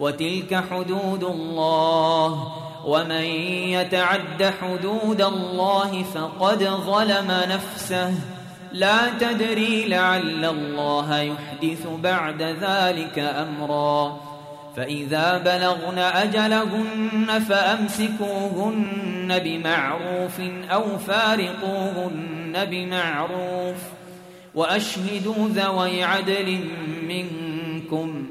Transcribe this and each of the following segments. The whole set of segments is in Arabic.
وتلك حدود الله ومن يتعد حدود الله فقد ظلم نفسه. لا تدري لعل الله يحدث بعد ذلك أمرا. فإذا بلغن أجلهن فأمسكوهن بمعروف أو فارقوهن بمعروف. وأشهدوا ذوي عدل منكم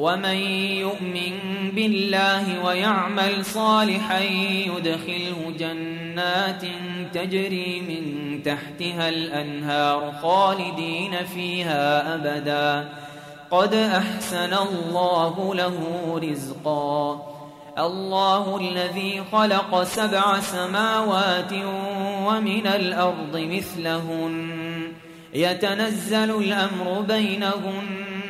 ومن يؤمن بالله ويعمل صالحا يدخله جنات تجري من تحتها الأنهار خالدين فيها أبدا. قد أحسن الله له رزقا. الله الذي خلق سبع سماوات ومن الأرض مثلهن. يتنزل الأمر بينهن.